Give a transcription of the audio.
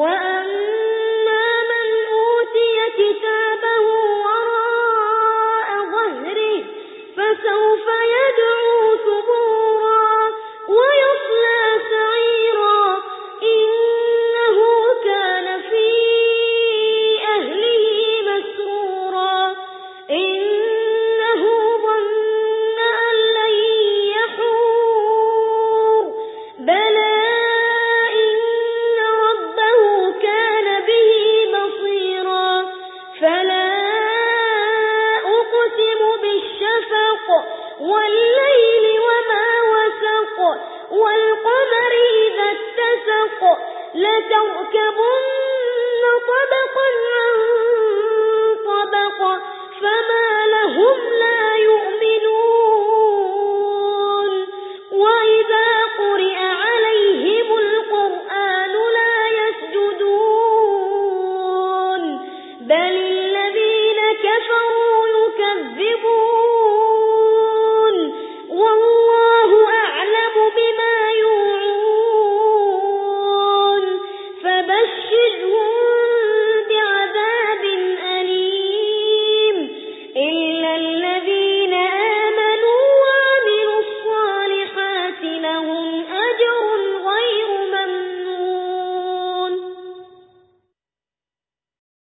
وأن والليل وما وسق والقمر إذا اتسق لتركبن